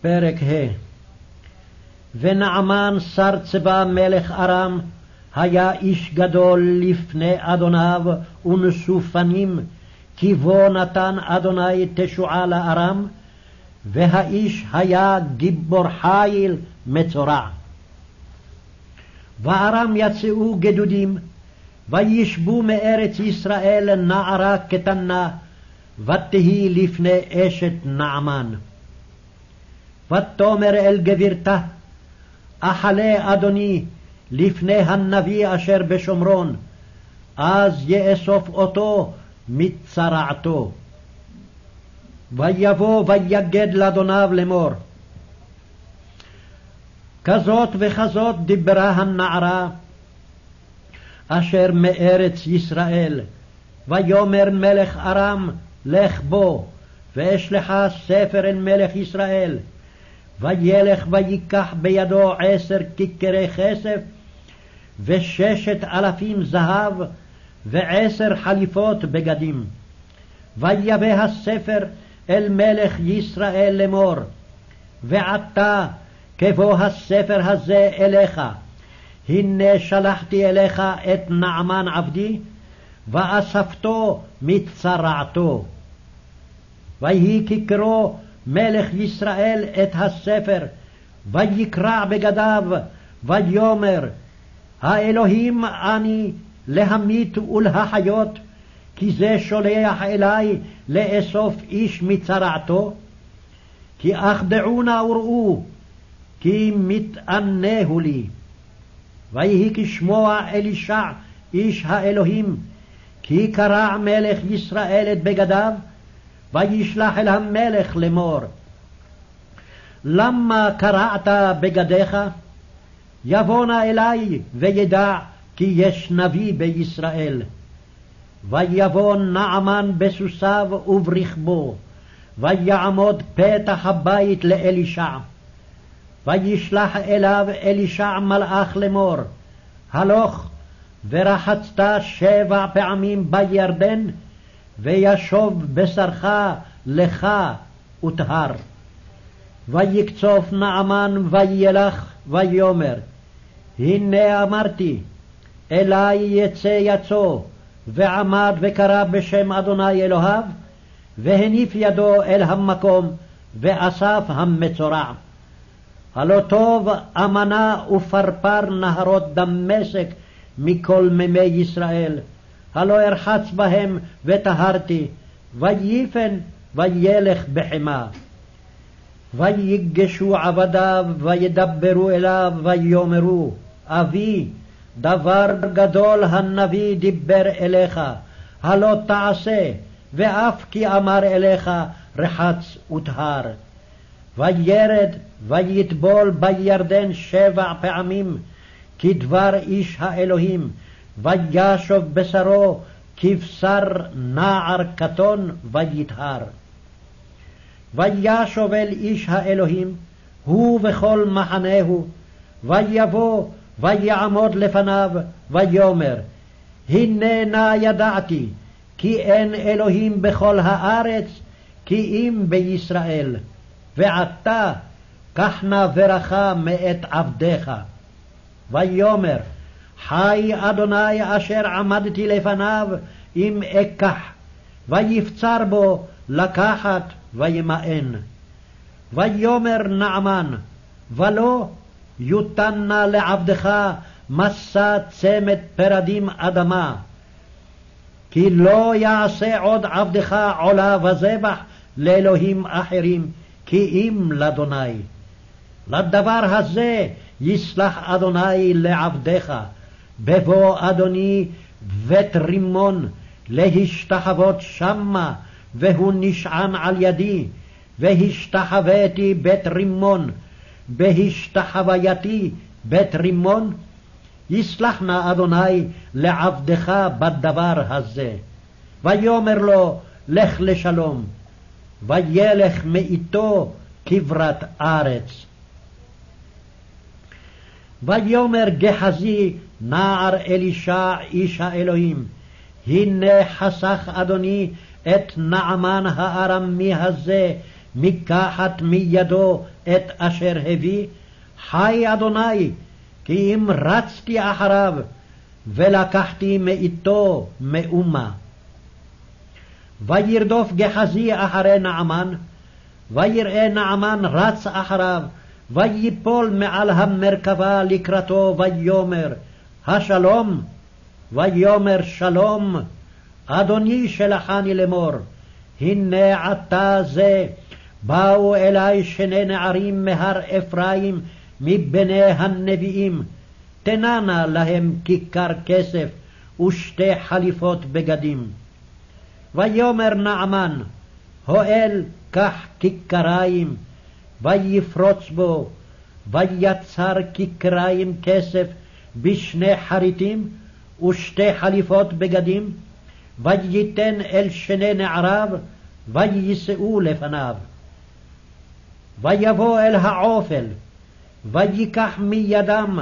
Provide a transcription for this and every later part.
פרק ה' ונעמן שר צבא מלך ארם היה איש גדול לפני אדוניו ונשוא פנים, כי בו נתן אדוני תשועה לארם, והאיש היה גיבור חיל מצורע. וארם יצאו גדודים, וישבו מארץ ישראל נערה קטנה, ותהי לפני אשת נעמן. ותאמר אל גבירתה, אכלה אדוני לפני הנביא אשר בשומרון, אז יאסוף אותו מצרעתו. ויבוא ויגד לאדוניו לאמור. כזאת וכזאת דיברה הנערה אשר מארץ ישראל, ויאמר מלך ארם לך בו, ואשלחה ספר אל מלך ישראל. וילך ויקח בידו עשר כיכרי כסף, וששת אלפים זהב, ועשר חליפות בגדים. ויבא הספר אל מלך ישראל לאמור, ועתה כבוא הספר הזה אליך, הנה שלחתי אליך את נעמן עבדי, ואספתו מצרעתו. ויהי כקרו מלך ישראל את הספר, ויקרע בגדיו, ויאמר, האלוהים אני להמית ולהחיות, כי זה שולח אלי לאסוף איש מצרעתו? כי אך דעו נא וראו, כי מתענהו לי. ויהי כשמוע אלישע איש האלוהים, כי קרע מלך ישראל את בגדיו, וישלח אל המלך לאמור, למה קרעת בגדיך? יבוא נא אלי וידע כי יש נביא בישראל. ויבוא נעמן בסוסיו וברכבו, ויעמוד פתח הבית לאלישע. וישלח אליו אלישע מלאך לאמור, הלוך ורחצת שבע פעמים בירדן, וישוב בשרך לך וטהר. ויקצוף נעמן וילך ויאמר, הנה אמרתי, אלי יצא יצוא, ועמד וקרא בשם אדוני אלוהיו, והניף ידו אל המקום, ואסף המצורע. הלא טוב אמנה ופרפר נהרות דמשק מכל מימי ישראל, הלא ארחץ בהם וטהרתי, וייפן וילך בחמה. ויגשו עבדיו וידברו אליו ויאמרו, אבי, דבר גדול הנביא דיבר אליך, הלא תעשה, ואף כי אמר אליך רחץ וטהר. וירד ויטבול בירדן שבע פעמים, כדבר איש האלוהים, וישוב בשרו כבשר נער קטון ויטהר. וישוב אל איש האלוהים, הוא וכל מחנהו, ויבוא ויעמוד לפניו, ויאמר, הנה נא ידעתי, כי אין אלוהים בכל הארץ, כי אם בישראל. ועתה קח נא ברכה מאת עבדיך. ויאמר, חי אדוני אשר עמדתי לפניו, אם אקח, ויפצר בו לקחת וימאן. ויאמר נעמן, ולא יותן נא לעבדך מסע צמד פרדים אדמה. כי לא יעשה עוד עבדך עולה וזבח לאלוהים אחרים, כי אם לאדוני. לדבר הזה יסלח אדוני לעבדיך, בבוא אדוני בית רימון, להשתחוות שמה, והוא נשען על ידי, והשתחוויתי בית רימון, בהשתחווייתי בית רימון, יסלח נא אדוני לעבדך בדבר הזה. ויאמר לו, לך לשלום, וילך מאיתו כברת ארץ. ויאמר גחזי נער אלישע איש האלוהים, הנה חסך אדוני את נעמן הארמי הזה מקחת מידו את אשר הביא, חי אדוני, כי אם רצתי אחריו, ולקחתי מאיתו מאומה. וירדוף גחזי אחרי נעמן, ויראה נעמן רץ אחריו, ויפול מעל המרכבה לקראתו, ויאמר, השלום? ויאמר שלום, אדוני שלחני לאמור, הנה עתה זה, באו אלי שני נערים מהר אפרים, מבני הנביאים, תננה להם כיכר כסף ושתי חליפות בגדים. ויאמר נעמן, הואל קח כיכריים, ויפרוץ בו, ויצר כיכריים כסף בשני חריטים ושתי חליפות בגדים, וייתן אל שני נעריו, ויישאו לפניו. ויבוא אל העופל, ויקח מידם,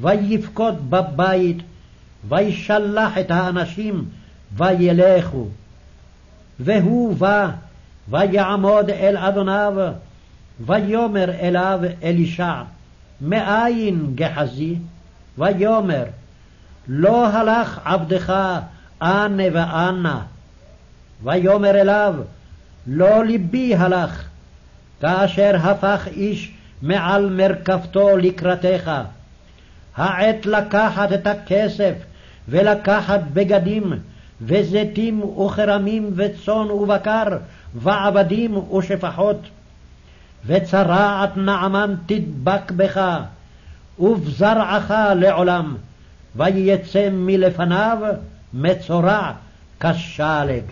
ויפקוד בבית, וישלח את האנשים, וילכו. והוא בא, ויעמוד אל אדוניו, ויאמר אליו אלישע, מאין גחזי? ויאמר, לא הלך עבדך אנה ואנה. ויאמר אליו, לא ליבי הלך, כאשר הפך איש מעל מרכבתו לקראתך. העת לקחת את הכסף, ולקחת בגדים, וזיתים וכרמים וצאן ובקר, ועבדים ושפחות. וצרעת נעמן תדבק בך, ובזרעך לעולם, ויצא מלפניו מצורע כשלג.